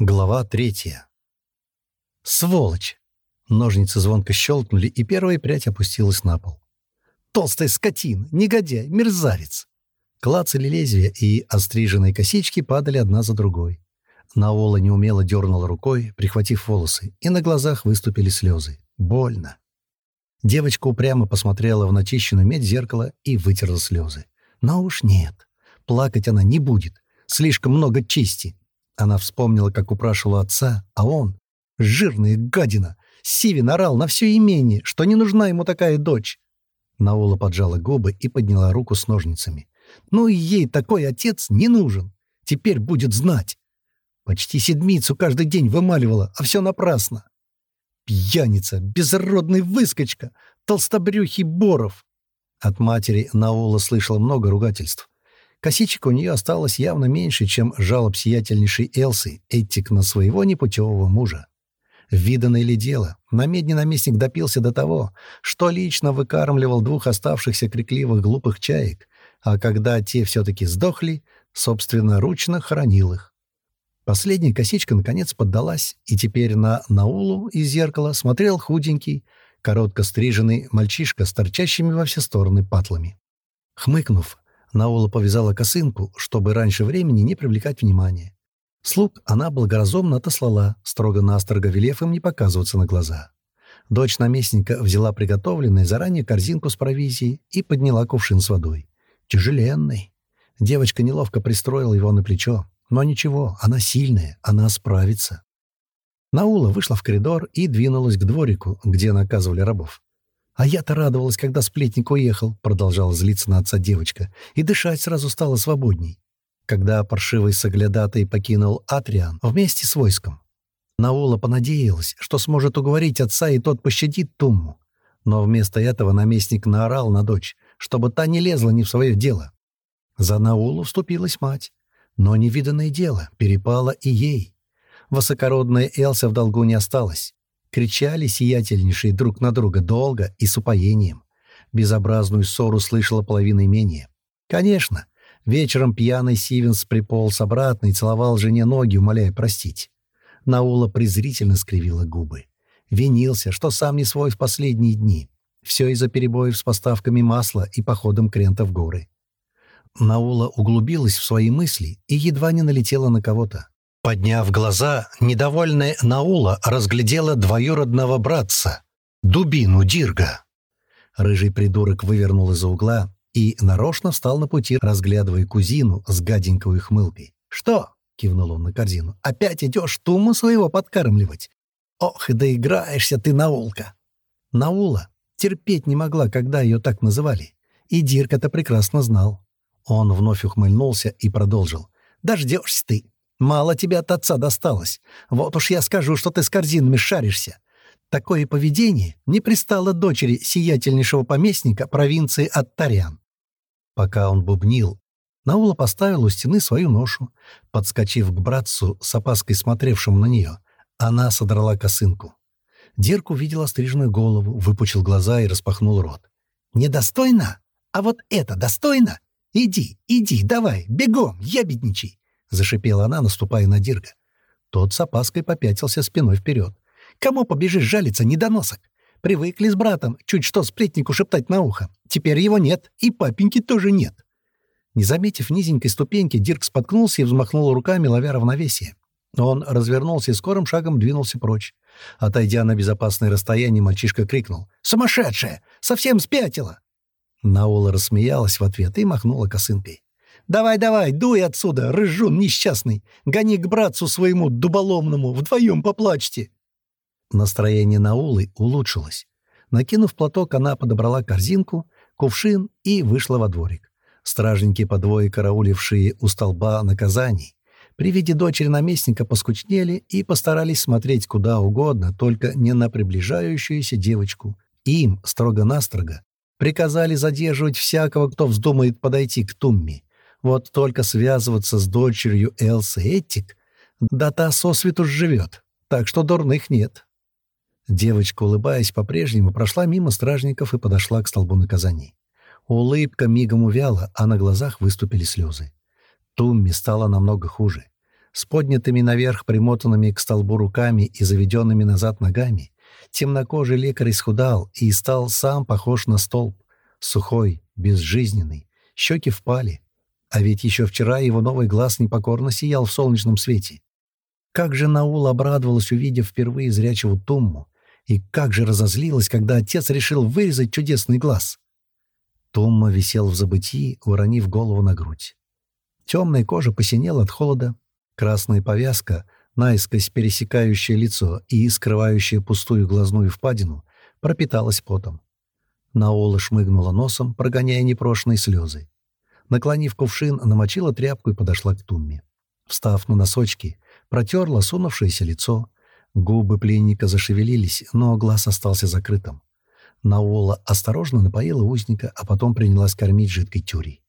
Глава третья. «Сволочь!» Ножницы звонко щелкнули, и первая прядь опустилась на пол. «Толстая скотина! Негодяй! Мерзавец!» Клацали лезвия, и остриженные косички падали одна за другой. Наола неумело дернула рукой, прихватив волосы, и на глазах выступили слезы. Больно. Девочка упрямо посмотрела в начищенную медь зеркала и вытерла слезы. Но уж нет. Плакать она не будет. Слишком много чисти. Она вспомнила, как упрашивала отца, а он... Жирная гадина! Сивин орал на все имение, что не нужна ему такая дочь. Наула поджала губы и подняла руку с ножницами. «Ну и ей такой отец не нужен. Теперь будет знать. Почти седмицу каждый день вымаливала, а все напрасно. Пьяница, безродный выскочка, толстобрюхий Боров». От матери Наула слышала много ругательств. Косичек у нее осталось явно меньше, чем жалоб сиятельнейшей Элсы, Эттик на своего непутевого мужа. Виданное ли дело, намедни наместник допился до того, что лично выкармливал двух оставшихся крикливых глупых чаек, а когда те все-таки сдохли, собственно, ручно хоронил их. Последняя косичка наконец поддалась, и теперь на Наулу из зеркала смотрел худенький, коротко стриженный мальчишка с торчащими во все стороны патлами. Хмыкнув, Наула повязала косынку, чтобы раньше времени не привлекать внимания. Слуг она благоразумно отослала, строго-настрого велев им не показываться на глаза. Дочь наместника взяла приготовленную заранее корзинку с провизией и подняла кувшин с водой. Тяжеленный. Девочка неловко пристроила его на плечо. Но ничего, она сильная, она справится. Наула вышла в коридор и двинулась к дворику, где наказывали рабов. А я-то радовалась, когда сплетник уехал, продолжала злиться на отца девочка, и дышать сразу стало свободней. Когда паршивый соглядатый покинул Атриан вместе с войском. Наула понадеялась, что сможет уговорить отца, и тот пощадит Тумму. Но вместо этого наместник наорал на дочь, чтобы та не лезла не в свое дело. За Наулу вступилась мать. Но невиданное дело перепало и ей. Высокородная Элса в долгу не осталась кричали сиятельнейшие друг на друга долго и с упоением. Безобразную ссору слышала половина имения. Конечно, вечером пьяный Сивенс приполз обратно и целовал жене ноги, умоляя простить. Наула презрительно скривила губы. Винился, что сам не свой в последние дни. Все из-за перебоев с поставками масла и походом крента в горы. Наула углубилась в свои мысли и едва не налетела на кого-то. Подняв глаза, недовольная Наула разглядела двоюродного братца, дубину Дирга. Рыжий придурок вывернул из-за угла и нарочно встал на пути, разглядывая кузину с гаденькой хмылкой. «Что?» — кивнул он на корзину. «Опять идешь Туму своего подкармливать? Ох, и доиграешься ты, Наулка!» Наула терпеть не могла, когда ее так называли. И Дирк это прекрасно знал. Он вновь ухмыльнулся и продолжил. «Дождешься ты!» Мало тебе от отца досталось. Вот уж я скажу, что ты с корзинами шаришься. Такое поведение не пристало дочери сиятельнейшего поместника провинции Аттарян. Пока он бубнил, Наула поставила у стены свою ношу. Подскочив к братцу, с опаской смотревшему на нее, она содрала косынку. Дерк увидел стрижную голову, выпучил глаза и распахнул рот. «Недостойно? А вот это достойно? Иди, иди, давай, бегом, ябедничай! Зашипела она, наступая на Дирка. Тот с опаской попятился спиной вперед. «Кому побежишь жалиться, недоносок? Привыкли с братом чуть что сплетнику шептать на ухо. Теперь его нет, и папеньки тоже нет». Не заметив низенькой ступеньки, Дирк споткнулся и взмахнул руками, ловя равновесие. Он развернулся и скорым шагом двинулся прочь. Отойдя на безопасное расстояние, мальчишка крикнул. «Сумасшедшая! Совсем спятила!» Наула рассмеялась в ответ и махнула косынкой. «Давай, давай, дуй отсюда, рыжун несчастный! Гони к братцу своему дуболомному, вдвоем поплачьте!» Настроение Наулы улучшилось. Накинув платок, она подобрала корзинку, кувшин и вышла во дворик. Стражники, по двое караулившие у столба наказаний, при виде дочери наместника поскучнели и постарались смотреть куда угодно, только не на приближающуюся девочку. Им, строго-настрого, приказали задерживать всякого, кто вздумает подойти к Тумме, вот только связываться с дочерью Элсы Этик, да та сосвету живет, так что дурных нет. Девочка, улыбаясь по-прежнему, прошла мимо стражников и подошла к столбу наказаний. Улыбка мигом увяла, а на глазах выступили слезы. Тумми стало намного хуже. С поднятыми наверх, примотанными к столбу руками и заведенными назад ногами, темнокожий лекарь исхудал и стал сам похож на столб. Сухой, безжизненный, щеки впали, а ведь еще вчера его новый глаз непокорно сиял в солнечном свете. Как же Наул обрадовалась, увидев впервые зрячего Тумму, и как же разозлилась, когда отец решил вырезать чудесный глаз. Тумма висел в забытии, уронив голову на грудь. Темная кожа посинела от холода, красная повязка, наискось пересекающая лицо и скрывающая пустую глазную впадину, пропиталась потом. Наула шмыгнула носом, прогоняя непрошные слезы наклонив кувшин, намочила тряпку и подошла к Тумме. Встав на носочки, протерла сунувшееся лицо. Губы пленника зашевелились, но глаз остался закрытым. Наола осторожно напоила узника, а потом принялась кормить жидкой тюрей.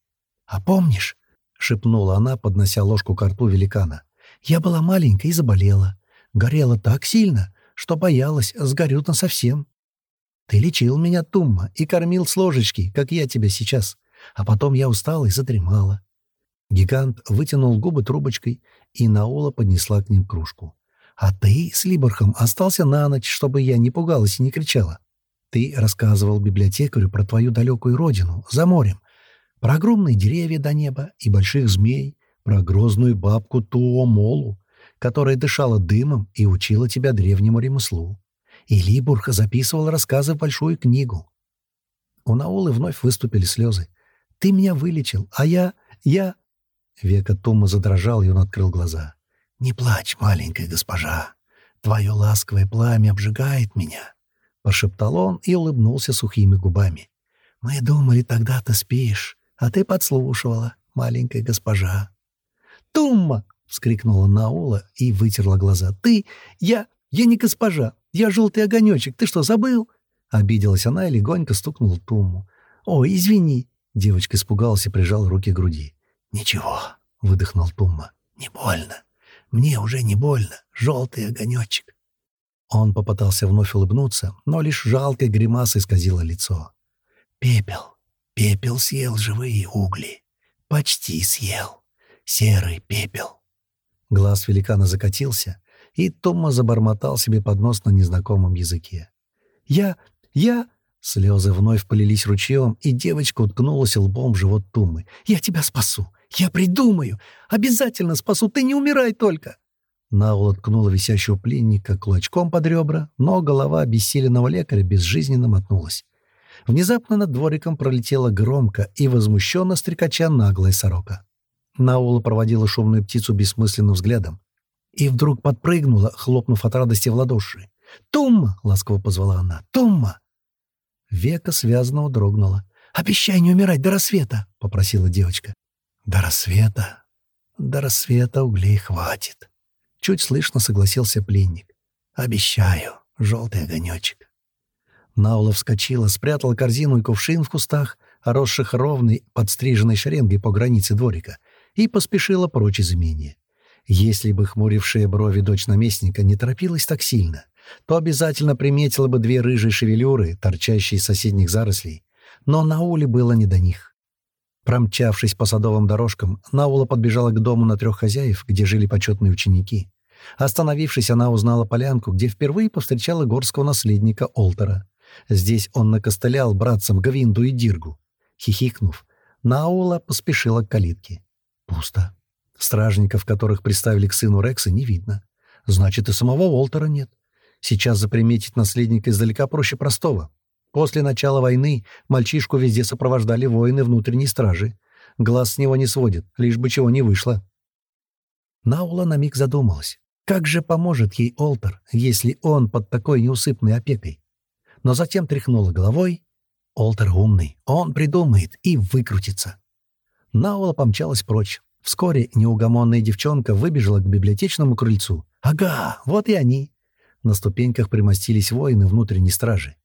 «А помнишь?» — шепнула она, поднося ложку к рту великана. «Я была маленькая и заболела. Горела так сильно, что боялась, сгорю-то совсем. Ты лечил меня, Тумма, и кормил с ложечки, как я тебя сейчас. А потом я устала и задремала». Гигант вытянул губы трубочкой, и Наула поднесла к ним кружку. «А ты с Либорхом остался на ночь, чтобы я не пугалась и не кричала. Ты рассказывал библиотекарю про твою далекую родину, за морем, про огромные деревья до неба и больших змей, про грозную бабку Туомолу, которая дышала дымом и учила тебя древнему ремеслу. И Либург записывал рассказы в большую книгу. У Наулы вновь выступили слезы. «Ты меня вылечил, а я... я...» Века Тома задрожал, и он открыл глаза. «Не плачь, маленькая госпожа. Твое ласковое пламя обжигает меня. Прошептал он и улыбнулся сухими губами. «Мы думали, тогда ты спишь, а ты подслушивала, Девочка испугалась и прижала руки к груди. «Ничего», — выдохнул Тумма. «Не больно. Мне уже не больно. Желтый огонечек». Он попытался вновь улыбнуться, но лишь жалкая гримаса исказила лицо. «Пепел. Пепел съел живые угли. Почти съел. Серый пепел». Глаз великана закатился, и Томма забормотал себе под нос на незнакомом языке. «Я... я...» Слезы вновь полились ручьем, и девочка уткнулась лбом в живот Тумы. «Я тебя спасу! Я придумаю! Обязательно спасу! Ты не умирай только!» Наула ткнула висящего пленника кулачком под ребра, но голова обессиленного лекаря безжизненно мотнулась. Внезапно над двориком пролетела громко и возмущенно стрекача наглая сорока. Наула проводила шумную птицу бессмысленным взглядом. И вдруг подпрыгнула, хлопнув от радости в ладоши. «Тумма!» — ласково позвала она. «Тумма!» Века связанного дрогнула. «Обещай не умирать до рассвета!» — попросила девочка. «До рассвета? До рассвета углей хватит!» Чуть слышно согласился пленник. «Обещаю, желтый огонечек!» Наула вскочила, спрятала корзину и кувшин в кустах, росших ровной подстриженной шеренгой по границе дворика, и поспешила прочь из имения. Если бы хмурившие брови дочь наместника не торопилась так сильно — то обязательно приметила бы две рыжие шевелюры, торчащие из соседних зарослей, но Науле было не до них. Промчавшись по садовым дорожкам, Наула подбежала к дому на трех хозяев, где жили почетные ученики. Остановившись, она узнала полянку, где впервые повстречала горского наследника Олтера. Здесь он накостылял братцам Гвинду и Диргу. Хихикнув, Наула поспешила к калитке. Пусто. Стражников, которых приставили к сыну Рекса, не видно. Значит, и самого Олтера нет. Сейчас заприметить наследника издалека проще простого. После начала войны мальчишку везде сопровождали воины внутренней стражи. Глаз с него не сводит, лишь бы чего не вышло. Наула на миг задумалась. Как же поможет ей Олтер, если он под такой неусыпной опекой? Но затем тряхнула головой. Олтер умный, он придумает и выкрутится. Наула помчалась прочь. Вскоре неугомонная девчонка выбежала к библиотечному крыльцу. «Ага, вот и они!» На ступеньках примостились воины внутренней стражи.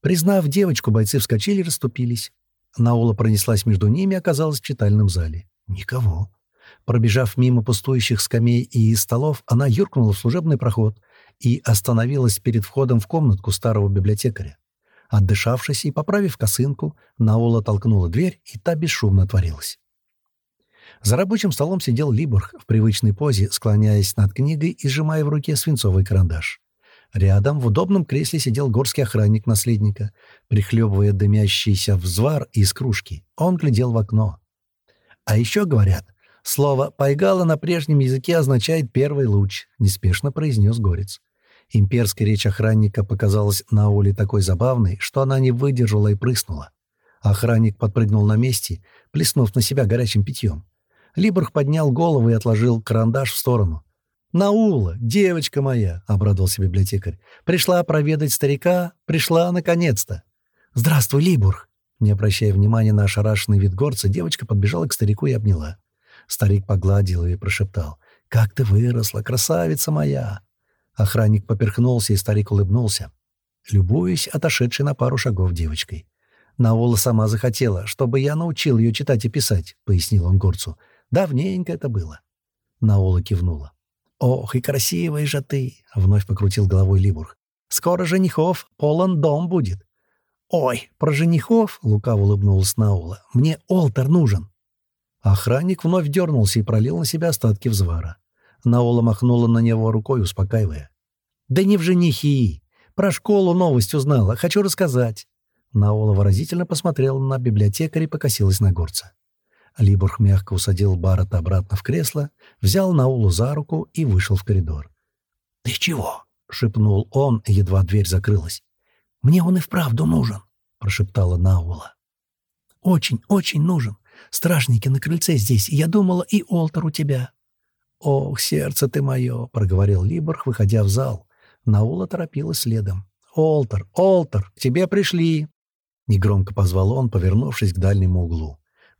Признав девочку, бойцы вскочили и расступились. Наула пронеслась между ними и оказалась в читальном зале. Никого. Пробежав мимо пустующих скамей и столов, она юркнула в служебный проход и остановилась перед входом в комнатку старого библиотекаря. Отдышавшись и поправив косынку, Наула толкнула дверь, и та бесшумно отворилась. За рабочим столом сидел Либорг в привычной позе, склоняясь над книгой и сжимая в руке свинцовый карандаш. Рядом в удобном кресле сидел горский охранник наследника, прихлебывая дымящийся взвар из кружки. Он глядел в окно. А еще говорят, слово «пайгала» на прежнем языке означает «первый луч», — неспешно произнес горец. Имперская речь охранника показалась на Оле такой забавной, что она не выдержала и прыснула. Охранник подпрыгнул на месте, плеснув на себя горячим питьем. Либорг поднял голову и отложил карандаш в сторону — «Наула, девочка моя!» — обрадовался библиотекарь. «Пришла проведать старика, пришла наконец-то!» «Здравствуй, Либург!» Не обращая внимания на ошарашенный вид горца, девочка подбежала к старику и обняла. Старик погладил ее и прошептал. «Как ты выросла, красавица моя!» Охранник поперхнулся, и старик улыбнулся, любуясь отошедшей на пару шагов девочкой. «Наула сама захотела, чтобы я научил ее читать и писать», — пояснил он горцу. «Давненько это было». Наула кивнула. «Ох, и красивый же ты!» — вновь покрутил головой Либург. «Скоро женихов полон дом будет». «Ой, про женихов!» — лукаво улыбнулась Наула. «Мне Олтер нужен!» Охранник вновь дернулся и пролил на себя остатки взвара. Наула махнула на него рукой, успокаивая. «Да не в женихи! Про школу новость узнала. Хочу рассказать!» Наула выразительно посмотрела на библиотекаря и покосилась на горца. Либург мягко усадил Баррета обратно в кресло, взял Наулу за руку и вышел в коридор. «Ты чего?» — шепнул он, едва дверь закрылась. «Мне он и вправду нужен», — прошептала Наула. «Очень, очень нужен. Стражники на крыльце здесь, я думала, и Олтер у тебя». «Ох, сердце ты мое!» — проговорил Либорг, выходя в зал. Наула торопилась следом. «Олтер, Олтер, к тебе пришли!» Негромко позвал он,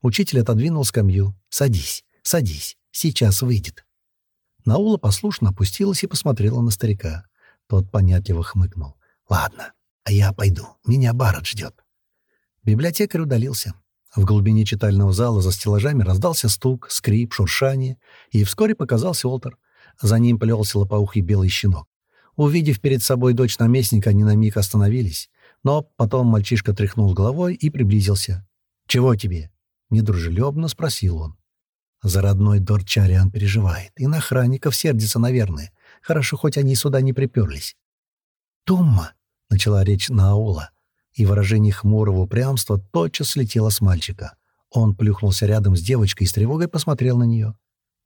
Учитель отодвинул скамью. «Садись, садись, сейчас выйдет». Наула послушно опустилась и посмотрела на старика. Тот понятливо хмыкнул. «Ладно, а я пойду, меня Барретт ждет». Библиотекарь удалился. В глубине читального зала за стеллажами раздался стук, скрип, шуршание, и вскоре показался Олтер. За ним плелся лопоухий белый щенок. Увидев перед собой дочь наместника, они на миг остановились. Но потом мальчишка тряхнул головой и приблизился. «Чего тебе?» Недружелюбно спросил он. За Зародной Дорчариан переживает. И на охранников сердится, наверное. Хорошо, хоть они сюда не приперлись. «Томма!» — начала речь Наула. И выражение хмурого упрямства тотчас слетело с мальчика. Он плюхнулся рядом с девочкой и с тревогой посмотрел на нее.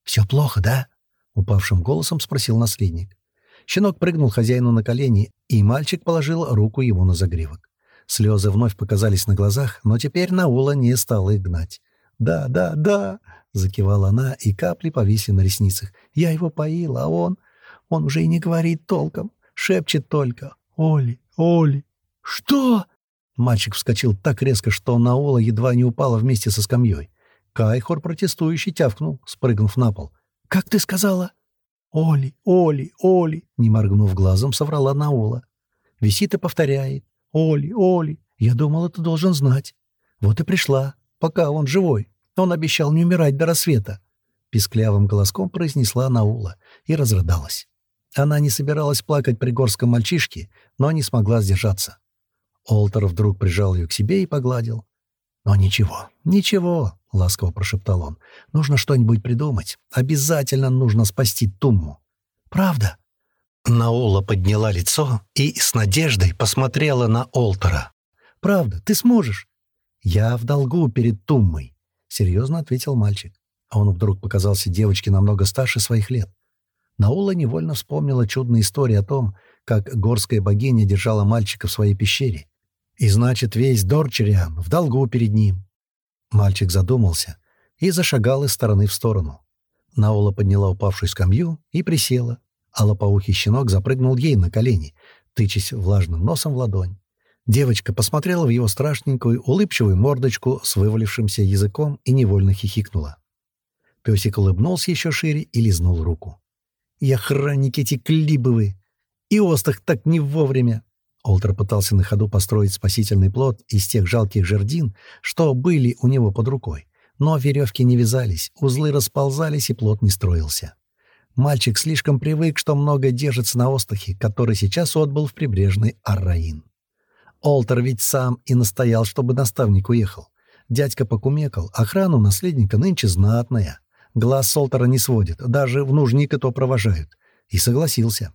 «Все плохо, да?» — упавшим голосом спросил наследник. Щенок прыгнул хозяину на колени, и мальчик положил руку ему на загривок. Слезы вновь показались на глазах, но теперь Наула не стала их гнать. «Да, да, да!» — закивала она, и капли повисли на ресницах. «Я его поила, а он... Он уже и не говорит толком, шепчет только. Оли, Оли!» «Что?» Мальчик вскочил так резко, что Наула едва не упала вместе со скамьей. Кайхор протестующий тявкнул, спрыгнув на пол. «Как ты сказала?» «Оли, Оли, Оли!» Не моргнув Оли, Оли, я думала, ты должен знать. Вот и пришла, пока он живой. Он обещал не умирать до рассвета. Писклявым голоском произнесла Наула и разрыдалась. Она не собиралась плакать при горском мальчишке, но не смогла сдержаться. Олтер вдруг прижал ее к себе и погладил. «Но ничего, ничего», — ласково прошептал он. «Нужно что-нибудь придумать. Обязательно нужно спасти Тумму». «Правда?» Наола подняла лицо и с надеждой посмотрела на Олтера. «Правда, ты сможешь?» «Я в долгу перед Туммой», — серьезно ответил мальчик. А он вдруг показался девочке намного старше своих лет. Наула невольно вспомнила чудные истории о том, как горская богиня держала мальчика в своей пещере. И значит, весь Дорчериан в долгу перед ним. Мальчик задумался и зашагал из стороны в сторону. Наула подняла упавшую скамью и присела, Аллопаухий щенок запрыгнул ей на колени, тычась влажным носом в ладонь. Девочка посмотрела в его страшненькую, улыбчивую мордочку с вывалившимся языком и невольно хихикнула. Пёсик улыбнулся еще шире и лизнул руку. «И охранники эти клибовы! И остах так не вовремя!» Олтер пытался на ходу построить спасительный плод из тех жалких жердин, что были у него под рукой. Но веревки не вязались, узлы расползались, и плод не строился. Мальчик слишком привык, что много держится на острахе, который сейчас отбыл в прибрежный Арраин. Олтер ведь сам и настоял, чтобы наставник уехал. Дядька покумекал, охрану наследника нынче знатная. Глаз Солтера не сводит, даже в нужника это провожают. И согласился.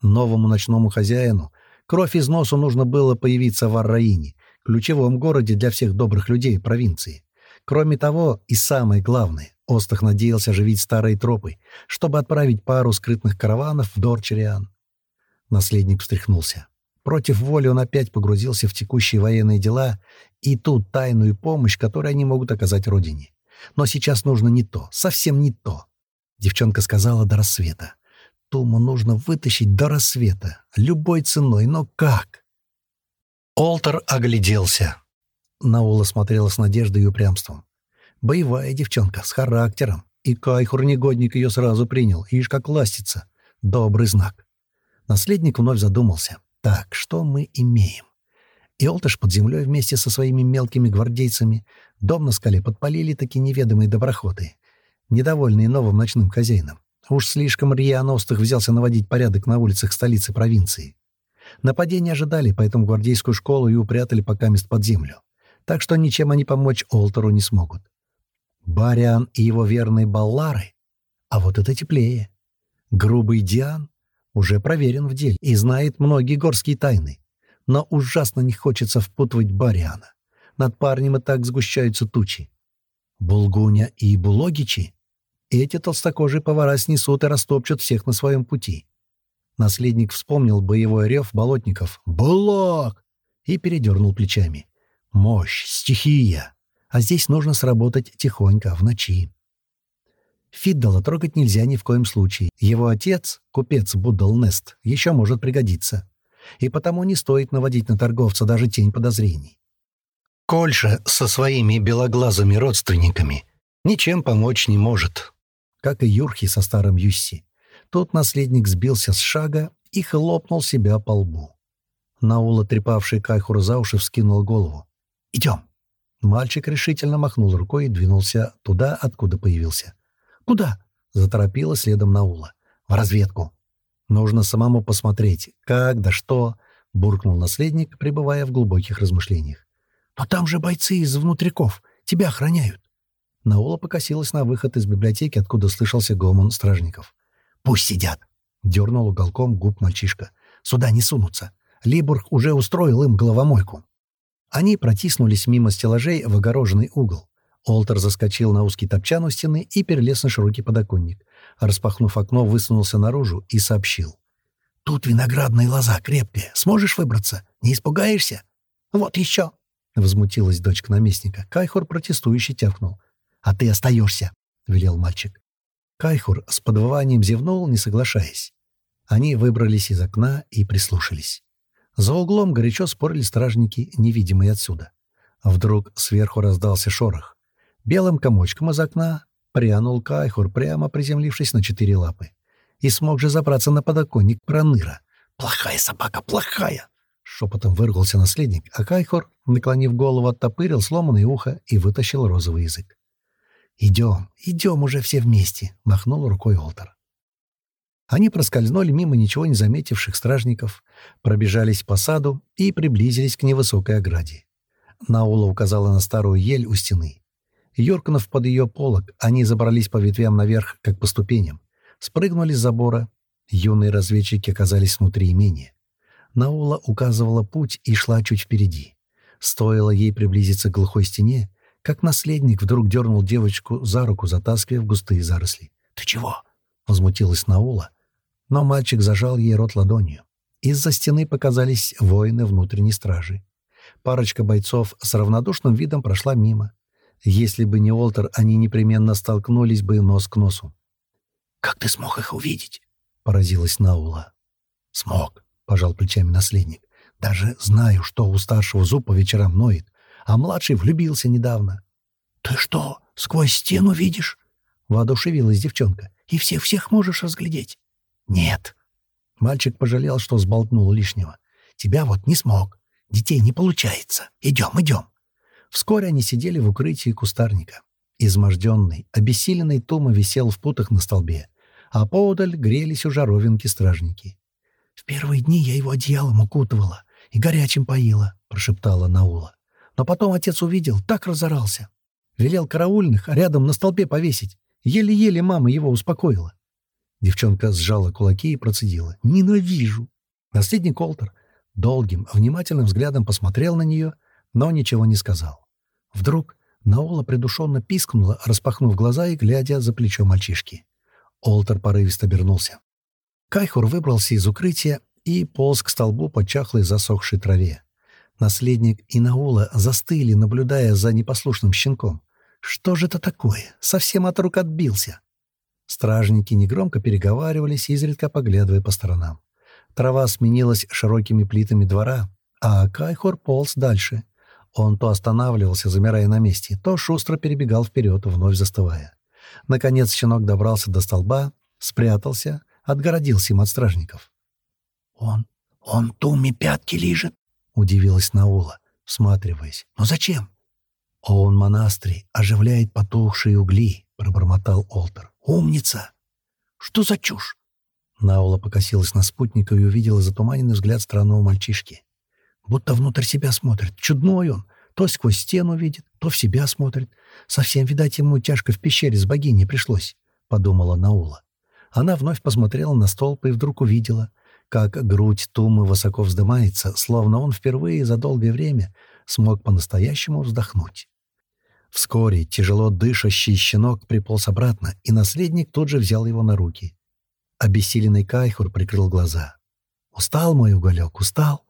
Новому ночному хозяину кровь из носу нужно было появиться в Арраине, ключевом городе для всех добрых людей провинции. Кроме того, и самое главное, Остах надеялся оживить старые тропы, чтобы отправить пару скрытных караванов в Дорчериан. Наследник встряхнулся. Против воли он опять погрузился в текущие военные дела и ту тайную помощь, которую они могут оказать родине. Но сейчас нужно не то, совсем не то. Девчонка сказала до рассвета. Туму нужно вытащить до рассвета, любой ценой, но как? Олтер огляделся. Наула смотрела с надеждой и упрямством. Боевая девчонка, с характером. И Кайхур негодник ее сразу принял, ишь как ластится. Добрый знак. Наследник вновь задумался. Так, что мы имеем? Иолтыш под землей вместе со своими мелкими гвардейцами дом на скале подпалили такие неведомые доброходы, недовольные новым ночным хозяином. Уж слишком рьяностых взялся наводить порядок на улицах столицы провинции. Нападения ожидали, поэтому гвардейскую школу и упрятали пока мест под землю. Так что ничем они помочь Олтеру не смогут. Бариан и его верные баллары. А вот это теплее. Грубый Диан уже проверен в деле и знает многие горские тайны. Но ужасно не хочется впутывать Бариана. Над парнем и так сгущаются тучи. Булгуня и Булогичи — эти толстокожие повара снесут и растопчут всех на своем пути. Наследник вспомнил боевой рев болотников «Булог!» и передернул плечами. «Мощь! Стихия!» А здесь нужно сработать тихонько, в ночи. Фиддала трогать нельзя ни в коем случае. Его отец, купец Буддал еще может пригодиться. И потому не стоит наводить на торговца даже тень подозрений. Кольша со своими белоглазыми родственниками ничем помочь не может. Как и Юрхи со старым Юсси. Тот наследник сбился с шага и хлопнул себя по лбу. Наула, трепавший Кайхур за уши, вскинул голову. «Идем!» Мальчик решительно махнул рукой и двинулся туда, откуда появился. «Куда?» — заторопила следом Наула. «В разведку. Нужно самому посмотреть, как да что», — буркнул наследник, пребывая в глубоких размышлениях. «Но там же бойцы из внутриков. Тебя охраняют». Наула покосилась на выход из библиотеки, откуда слышался гомон стражников. «Пусть сидят!» — дернул уголком губ мальчишка. «Сюда не сунутся. Либург уже устроил им головомойку». Они протиснулись мимо стеллажей в огороженный угол. Олтер заскочил на узкий топчан у стены и перелез на широкий подоконник. Распахнув окно, высунулся наружу и сообщил. «Тут виноградные лоза крепкие. Сможешь выбраться? Не испугаешься?» «Вот еще!» — возмутилась дочка наместника. Кайхур протестующе тявкнул. «А ты остаешься!» — велел мальчик. Кайхур с подвыванием зевнул, не соглашаясь. Они выбрались из окна и прислушались. За углом горячо спорили стражники, невидимые отсюда. Вдруг сверху раздался шорох. Белым комочком из окна прянул Кайхур, прямо приземлившись на четыре лапы. И смог же забраться на подоконник проныра. «Плохая собака, плохая!» Шепотом выругался наследник, а Кайхор, наклонив голову, оттопырил сломанное ухо и вытащил розовый язык. «Идем, идем Они проскользнули мимо ничего не заметивших стражников, пробежались по саду и приблизились к невысокой ограде. Наула указала на старую ель у стены. Йоркнув под ее полог, они забрались по ветвям наверх, как по ступеням, спрыгнули с забора. Юные разведчики оказались внутри имения. Наула указывала путь и шла чуть впереди. Стоило ей приблизиться к глухой стене, как наследник вдруг дернул девочку за руку, затаскивая в густые заросли. «Ты чего?» возмутилась Наула. Но мальчик зажал ей рот ладонью. Из-за стены показались воины внутренней стражи. Парочка бойцов с равнодушным видом прошла мимо. Если бы не Олтер, они непременно столкнулись бы нос к носу. «Как ты смог их увидеть?» — поразилась Наула. «Смог», — пожал плечами наследник. «Даже знаю, что у старшего зуб по вечерам ноет, а младший влюбился недавно». «Ты что, сквозь стену видишь?» — воодушевилась девчонка и всех, всех можешь разглядеть. Нет. Мальчик пожалел, что сболтнул лишнего. Тебя вот не смог. Детей не получается. Идем, идем. Вскоре они сидели в укрытии кустарника. Изможденный, обессиленный Тома висел в путах на столбе, а поодаль грелись у жаровинки стражники. «В первые дни я его одеялом укутывала и горячим поила», — прошептала Наула. «Но потом отец увидел, так разорался. Велел караульных рядом на столбе повесить. Еле еле мама его успокоила. Девчонка сжала кулаки и процедила. «Ненавижу!» Наследник Олтер долгим, внимательным взглядом посмотрел на нее, но ничего не сказал. Вдруг Наола придушенно пискнула, распахнув глаза и глядя за плечо мальчишки. Олтер порывисто обернулся. Кайхур выбрался из укрытия и полз к столбу по чахлой засохшей траве. Наследник и Наула застыли, наблюдая за непослушным щенком. Что же это такое? Совсем от рук отбился. Стражники негромко переговаривались, изредка поглядывая по сторонам. Трава сменилась широкими плитами двора, а Кайхор полз дальше. Он то останавливался, замирая на месте, то шустро перебегал вперед, вновь застывая. Наконец щенок добрался до столба, спрятался, отгородился им от стражников. «Он... он Туми пятки лижет?» — удивилась Наула, всматриваясь. «Но зачем?» «Он монастырь оживляет потухшие угли», — пробормотал Олтер. «Умница!» «Что за чушь?» Наула покосилась на спутника и увидела затуманенный взгляд странного мальчишки. Будто внутрь себя смотрит. Чудной он. То сквозь стену видит, то в себя смотрит. Совсем, видать, ему тяжко в пещере с богиней пришлось, — подумала Наула. Она вновь Вскоре тяжело дышащий щенок приполз обратно, и наследник тут же взял его на руки. Обессиленный Кайхур прикрыл глаза. «Устал мой уголек, устал?»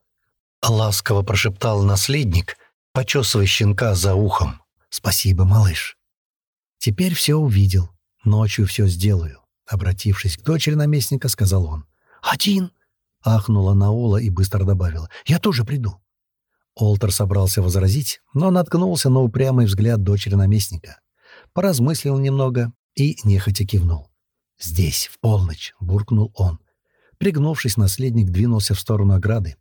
а Ласково прошептал наследник, почесывая щенка за ухом. «Спасибо, малыш». «Теперь все увидел. Ночью все сделаю», — обратившись к дочери наместника, сказал он. «Один?» — ахнула Наула и быстро добавила. «Я тоже приду». Олтер собрался возразить, но наткнулся на упрямый взгляд дочери наместника. Поразмыслил немного и нехотя кивнул. «Здесь, в полночь!» — буркнул он. Пригнувшись, наследник двинулся в сторону ограды.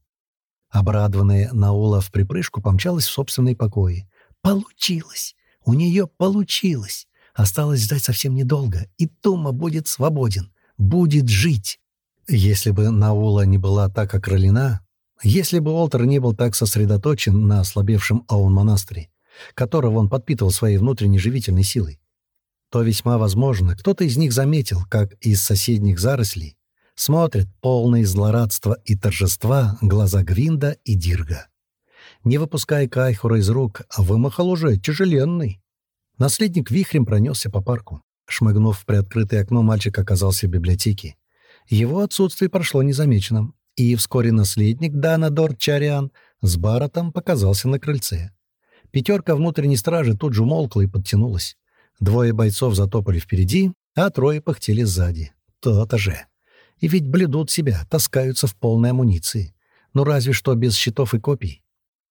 Обрадованная Наула в припрыжку помчалась в собственной покои. «Получилось! У нее получилось! Осталось ждать совсем недолго, и Тума будет свободен, будет жить!» Если бы Наула не была так окролена, если бы Уолтер не был так сосредоточен на ослабевшем Аун-монастыре, которого он подпитывал своей внутренней живительной силой, то весьма возможно, кто-то из них заметил, как из соседних зарослей смотрят полные злорадства и торжества глаза Гвинда и Дирга. Не выпуская Кайхура из рук, а вымахал уже тяжеленный. Наследник вихрем пронесся по парку. Шмыгнув в приоткрытое окно, мальчик оказался в библиотеке. Его отсутствие прошло незамеченным и вскоре наследник Дана Дор Чариан с Баротом показался на крыльце. Пятерка внутренней стражи тут же умолкла и подтянулась. Двое бойцов затопали впереди, а трое пыхтели сзади. То-то же. И ведь бледут себя, таскаются в полной амуниции. Ну разве что без щитов и копий.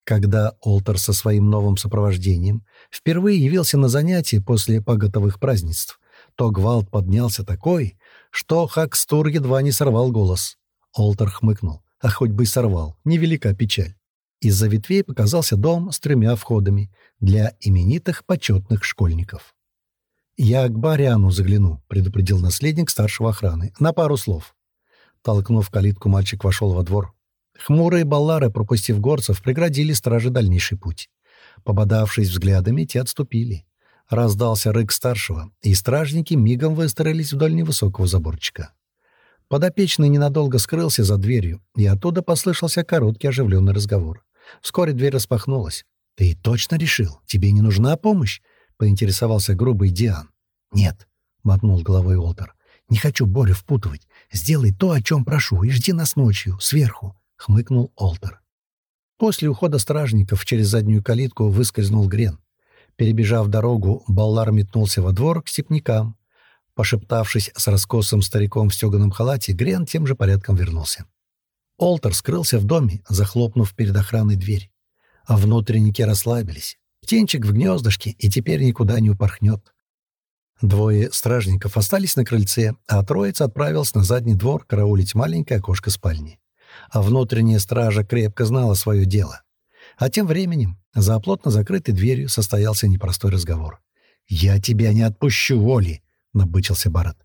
Когда Олтер со своим новым сопровождением впервые явился на занятие после паготовых празднеств, то гвалт поднялся такой, что Хакстур едва не сорвал голос. Олтер хмыкнул. А хоть бы и сорвал. Невелика печаль. Из-за ветвей показался дом с тремя входами для именитых почетных школьников. «Я к Бариану загляну», — предупредил наследник старшего охраны. «На пару слов». Толкнув калитку, мальчик вошел во двор. Хмурые баллары, пропустив горцев, преградили стражи дальнейший путь. Пободавшись взглядами, те отступили. Раздался рык старшего, и стражники мигом выстроились вдоль невысокого заборчика. Подопечный ненадолго скрылся за дверью, и оттуда послышался короткий оживленный разговор. Вскоре дверь распахнулась. «Ты точно решил? Тебе не нужна помощь?» — поинтересовался грубый Диан. «Нет», — мотнул головой Олтер. «Не хочу Борю впутывать. Сделай то, о чем прошу, и жди нас ночью, сверху», — хмыкнул Олтер. После ухода стражников через заднюю калитку выскользнул Грен. Перебежав дорогу, Баллар метнулся во двор к степнякам пошептавшись с раскосым стариком в стеганом халате, Грен тем же порядком вернулся. Олтер скрылся в доме, захлопнув перед охраной дверь. А внутренники расслабились. Птенчик в гнездышке и теперь никуда не упорхнет. Двое стражников остались на крыльце, а троица отправилась на задний двор караулить маленькое окошко спальни. А внутренняя стража крепко знала свое дело. А тем временем за плотно закрытой дверью состоялся непростой разговор. «Я тебя не отпущу, Оли!» набычился Барат.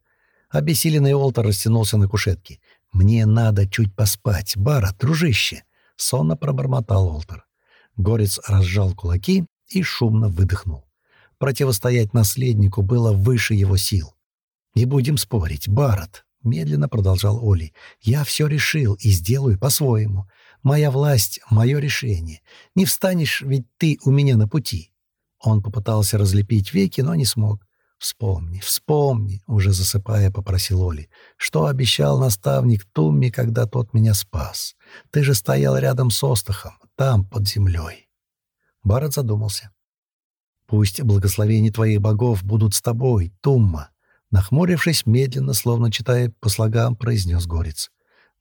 Обессиленный Олтер растянулся на кушетке. «Мне надо чуть поспать, Барат, дружище!» — сонно пробормотал Олтер. Горец разжал кулаки и шумно выдохнул. противостоять наследнику было выше его сил. «Не будем спорить, Барретт», — медленно продолжал Оли. «Я все решил и сделаю по-своему. Моя власть — мое решение. Не встанешь, ведь ты у меня на пути». Он попытался разлепить веки, но не смог. Вспомни, вспомни, уже засыпая, попросил Оли, что обещал наставник Тумми, когда тот меня спас. Ты же стоял рядом с Остахом, там, под землей. Барат задумался. Пусть благословения твоих богов будут с тобой, Тумма. Нахмурившись, медленно, словно читая по слогам, произнес горец.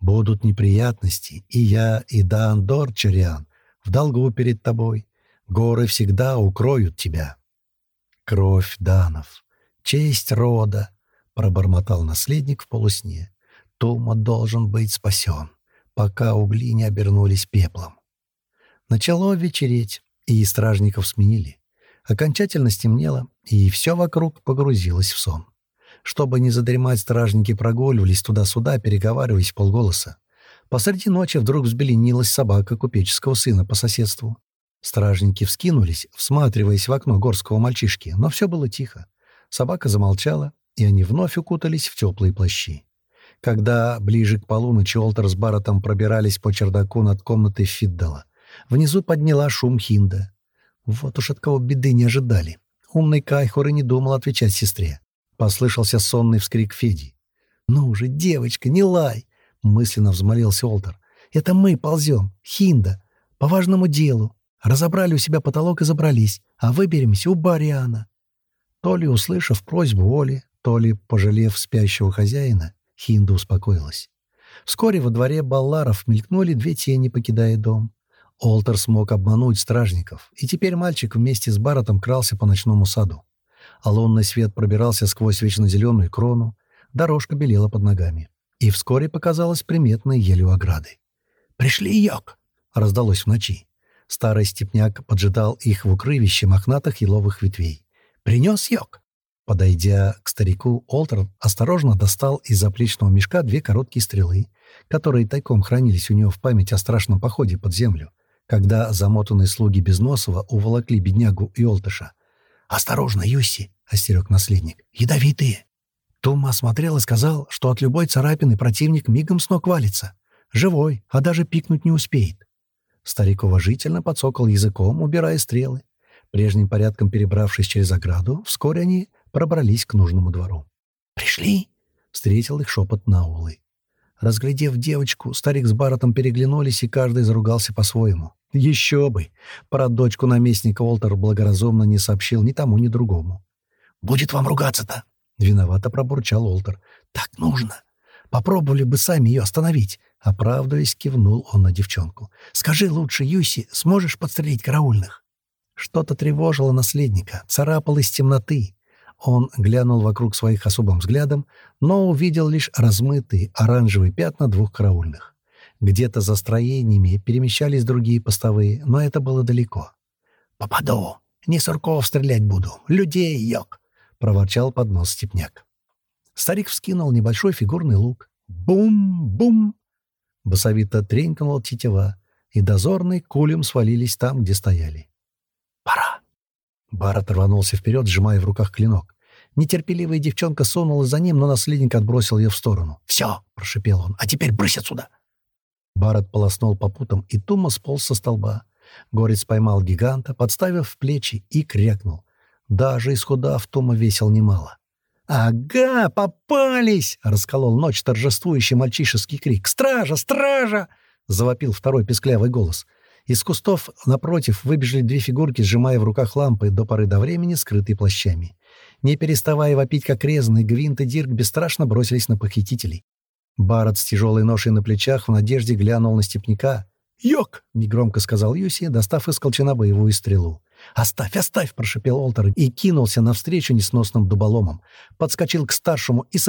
«Будут неприятности, и я, и Даандор, Дорчариан, в долгу перед тобой. Горы всегда укроют тебя». «Кровь Данов», честь рода», — пробормотал наследник в полусне. «Тума должен быть спасен, пока угли не обернулись пеплом». Начало вечереть, и стражников сменили. Окончательно стемнело, и все вокруг погрузилось в сон. Чтобы не задремать, стражники прогуливались туда-сюда, переговариваясь полголоса. Посреди ночи вдруг взбеленилась собака купеческого сына по соседству. Стражники вскинулись, всматриваясь в окно горского мальчишки, но все было тихо. Собака замолчала, и они вновь укутались в теплые плащи. Когда ближе к полуночи Олтер с Барретом пробирались по чердаку над комнатой Фиддала, внизу подняла шум Хинда. Вот уж от кого беды не ожидали. Умный Кайхор и не думал отвечать сестре. Послышался сонный вскрик Феди. «Ну же, девочка, не лай!» — мысленно взмолился Олтер. «Это мы ползем, Хинда, по важному делу. Разобрали у себя потолок и забрались, а выберемся у Бариана». То ли услышав просьбу Оли, то ли пожалев спящего хозяина, Хинда успокоилась. Вскоре во дворе Балларов мелькнули две тени, покидая дом. Олтер смог обмануть стражников, и теперь мальчик вместе с Баротом крался по ночному саду. А лунный свет пробирался сквозь вечно зеленую крону, дорожка белела под ногами. И вскоре показалась приметной еле ограды. «Пришли, Йок!» — раздалось в ночи. Старый степняк поджидал их в укрывище мохнатых еловых ветвей. Принес йог. Подойдя к старику, Олтер осторожно достал из заплечного мешка две короткие стрелы, которые тайком хранились у него в память о страшном походе под землю, когда замотанные слуги Безносова уволокли беднягу и Олтыша. «Осторожно, Юси!» — остерег наследник. «Ядовитые!» Тума осмотрел и сказал, что от любой царапины противник мигом с ног валится. Живой, а даже пикнуть не успеет. Старик уважительно подсокал языком, убирая стрелы, прежним порядком перебравшись через ограду, вскоре они пробрались к нужному двору. «Пришли!» — встретил их шепот Наулы. Разглядев девочку, старик с Баротом переглянулись, и каждый заругался по-своему. «Еще бы!» Про дочку наместника Уолтер благоразумно не сообщил ни тому, ни другому. «Будет вам ругаться-то!» — виновато пробурчал Уолтер. «Так нужно! Попробовали бы сами ее остановить!» Оправдываясь, кивнул он на девчонку. «Скажи лучше, Юси, сможешь подстрелить караульных?» Что-то тревожило наследника, царапало из темноты. Он глянул вокруг своих особым взглядом, но увидел лишь размытые оранжевые пятна двух караульных. Где-то за строениями перемещались другие постовые, но это было далеко. «Попаду! Не Сурков стрелять буду! Людей, йог!» — проворчал под нос степняк. Старик вскинул небольшой фигурный лук. «Бум-бум!» Басовито тренькнула тетива, и дозорные кулем свалились там, где стояли. «Пора!» Барретт рванулся вперед, сжимая в руках клинок. Нетерпеливая девчонка сунула за ним, но наследник отбросил ее в сторону. «Все!» — прошипел он. «А теперь брысь отсюда!» Барретт полоснул по путам, и Тума сполз со столба. Горец поймал гиганта, подставив в плечи, и крякнул. Даже исхудав, Тума весил немало. «Ага, попались!» — расколол ночь торжествующий мальчишеский крик. «Стража! Стража!» — завопил второй песклявый голос. Из кустов напротив выбежали две фигурки, сжимая в руках лампы, до поры до времени скрытые плащами. Не переставая вопить, как резанный, Гвинт и Дирк бесстрашно бросились на похитителей. Барретт с тяжелой ношей на плечах в надежде глянул на степняка. «Йок!» — негромко сказал Юси, достав из колчана боевую стрелу. «Оставь, оставь!» — прошипел Олтер и кинулся навстречу несносным дуболомам. Подскочил к старшему и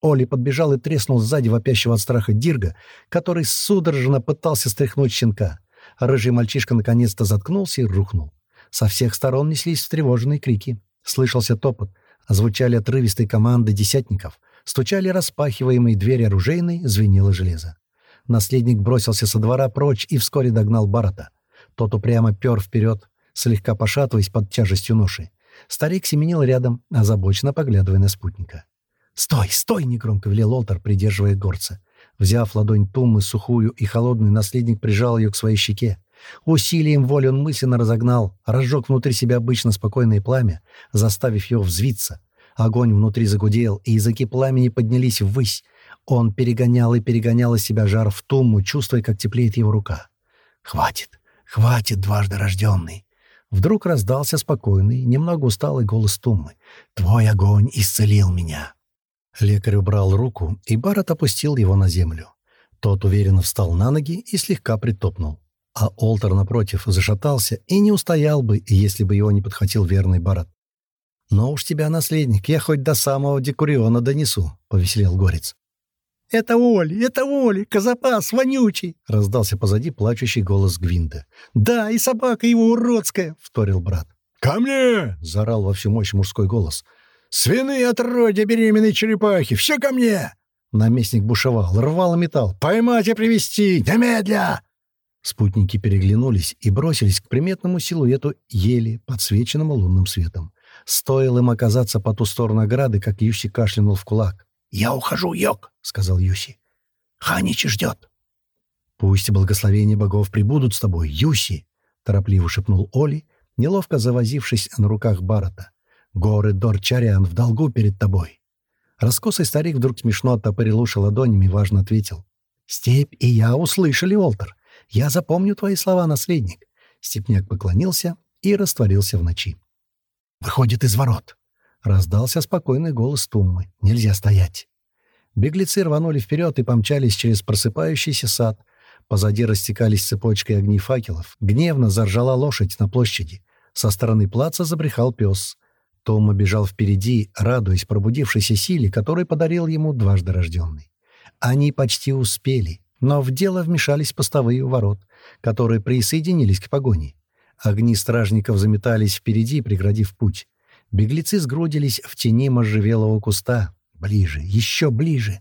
Оли подбежал и треснул сзади вопящего от страха Дирга, который судорожно пытался стряхнуть щенка. Рыжий мальчишка наконец-то заткнулся и рухнул. Со всех сторон неслись встревоженные крики. Слышался топот. Звучали отрывистые команды десятников. Стучали распахиваемые двери оружейной, звенело железо. Наследник бросился со двора прочь и вскоре догнал Барата. Тот упрямо пер вперед, слегка пошатываясь под тяжестью ноши. Старик семенил рядом, озабоченно поглядывая на спутника. «Стой, стой!» — негромко велел Олтер, придерживая горца. Взяв ладонь тумы сухую и холодную, наследник прижал ее к своей щеке. Усилием воли он мысленно разогнал, разжег внутри себя обычно спокойное пламя, заставив его взвиться. Огонь внутри загудел, и языки пламени поднялись ввысь. Он перегонял и перегонял из себя жар в Тумму, чувствуя, как теплеет его рука. «Хватит! Хватит, дважды рожденный!» Вдруг раздался спокойный, немного усталый голос Туммы. «Твой огонь исцелил меня!» Лекарь убрал руку, и Барретт опустил его на землю. Тот уверенно встал на ноги и слегка притопнул. А Олтер, напротив, зашатался и не устоял бы, если бы его не подхватил верный Барретт. «Но уж тебя, наследник, я хоть до самого Декуриона донесу», — повеселел Горец. «Это Оли, это Оли, Казапас, «Свиные отродья беременные черепахи! Все ко мне!» Наместник бушевал, рвал металл. «Поймать и привести Немедля!» Спутники переглянулись и бросились к приметному силуэту ели, подсвеченному лунным светом. Стоило им оказаться по ту сторону ограды, как Юси кашлянул в кулак. «Я ухожу, Йок!» — сказал Юси. «Ханич ждет!» «Пусть благословения богов прибудут с тобой, Юси!» — торопливо шепнул Оли, неловко завозившись на руках Барата. «Горы Дорчариан в долгу перед тобой». Раскосый старик вдруг смешно оттопырил уши ладонями и важно ответил. «Степь и я услышали, Олтер. Я запомню твои слова, наследник». Степняк поклонился и растворился в ночи. «Выходит из ворот», — раздался спокойный голос Туммы. «Нельзя стоять». Беглецы рванули вперед и помчались через просыпающийся сад. Позади растекались цепочкой огней факелов. Гневно заржала лошадь на площади. Со стороны плаца забрехал пес. Тома бежал впереди, радуясь пробудившейся силе, которой подарил ему дважды рожденный. Они почти успели, но в дело вмешались постовые ворот, которые присоединились к погоне. Огни стражников заметались впереди, преградив путь. Беглецы сгрудились в тени можжевелого куста. Ближе, еще ближе.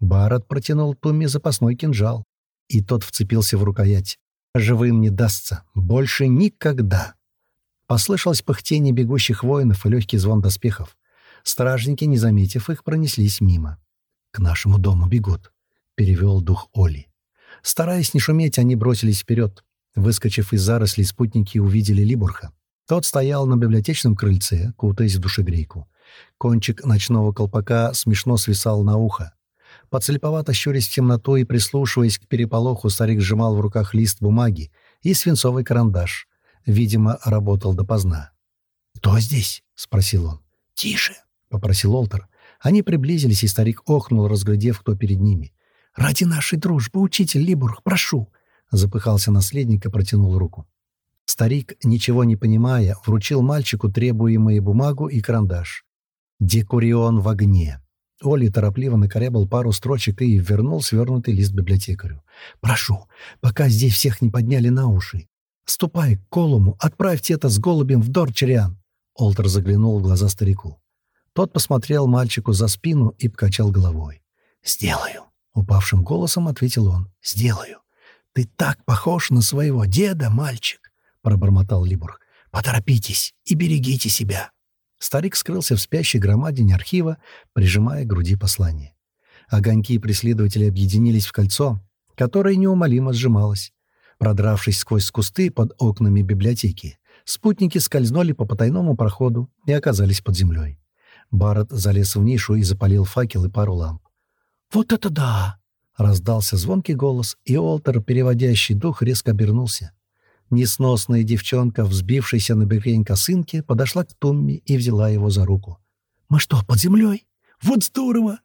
Барат протянул Томе запасной кинжал, и тот вцепился в рукоять. «Живым не дастся. Больше никогда!» Послышалось пыхтение бегущих воинов и легкий звон доспехов. Стражники, не заметив их, пронеслись мимо. «К нашему дому бегут», — перевел дух Оли. Стараясь не шуметь, они бросились вперед. Выскочив из зарослей, спутники увидели Либурха. Тот стоял на библиотечном крыльце, кутаясь в душегрейку. Кончик ночного колпака смешно свисал на ухо. Поцелеповато щурясь в темноту и прислушиваясь к переполоху, старик сжимал в руках лист бумаги и свинцовый карандаш — Видимо, работал допоздна. «Кто здесь?» — спросил он. «Тише!» — попросил Олтер. Они приблизились, и старик охнул, разглядев, кто перед ними. «Ради нашей дружбы, учитель Либург, прошу!» Запыхался наследник и протянул руку. Старик, ничего не понимая, вручил мальчику требуемые бумагу и карандаш. «Декурион в огне!» Оли торопливо накорябал пару строчек и вернул свернутый лист библиотекарю. «Прошу, пока здесь всех не подняли на уши. Ступай к Колуму, отправьте это с голубем в Дорчериан!» Олтер заглянул в глаза старику. Тот посмотрел мальчику за спину и покачал головой. «Сделаю!» — упавшим голосом ответил он. «Сделаю! Ты так похож на своего деда, мальчик!» — пробормотал Либург. «Поторопитесь и берегите себя!» Старик скрылся в спящей громадине архива, прижимая к груди послание. Огоньки преследователи объединились в кольцо, которое неумолимо сжималось. Продравшись сквозь кусты под окнами библиотеки, спутники скользнули по потайному проходу и оказались под землей. Барретт залез в нишу и запалил факел и пару ламп. «Вот это да!» — раздался звонкий голос, и Олтер, переводящий дух, резко обернулся. Несносная девчонка, взбившаяся на бекрень косынки, подошла к Тумми и взяла его за руку. «Мы что, под землей? Вот здорово!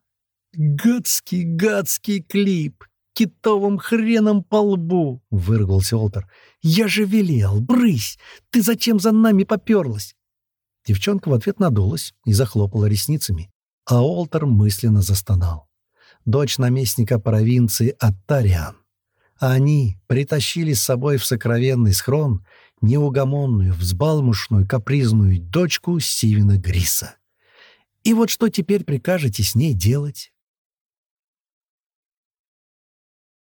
Гадский, гадский клип!» китовым хреном по лбу!» — вырвался Олтер. «Я же велел! Брысь! Ты зачем за нами поперлась?» Девчонка в ответ надулась и захлопала ресницами, а Олтер мысленно застонал. Дочь наместника провинции Аттариан. Они притащили с собой в сокровенный схрон неугомонную, взбалмошную, капризную дочку Сивина Гриса. И вот что теперь прикажете с ней делать?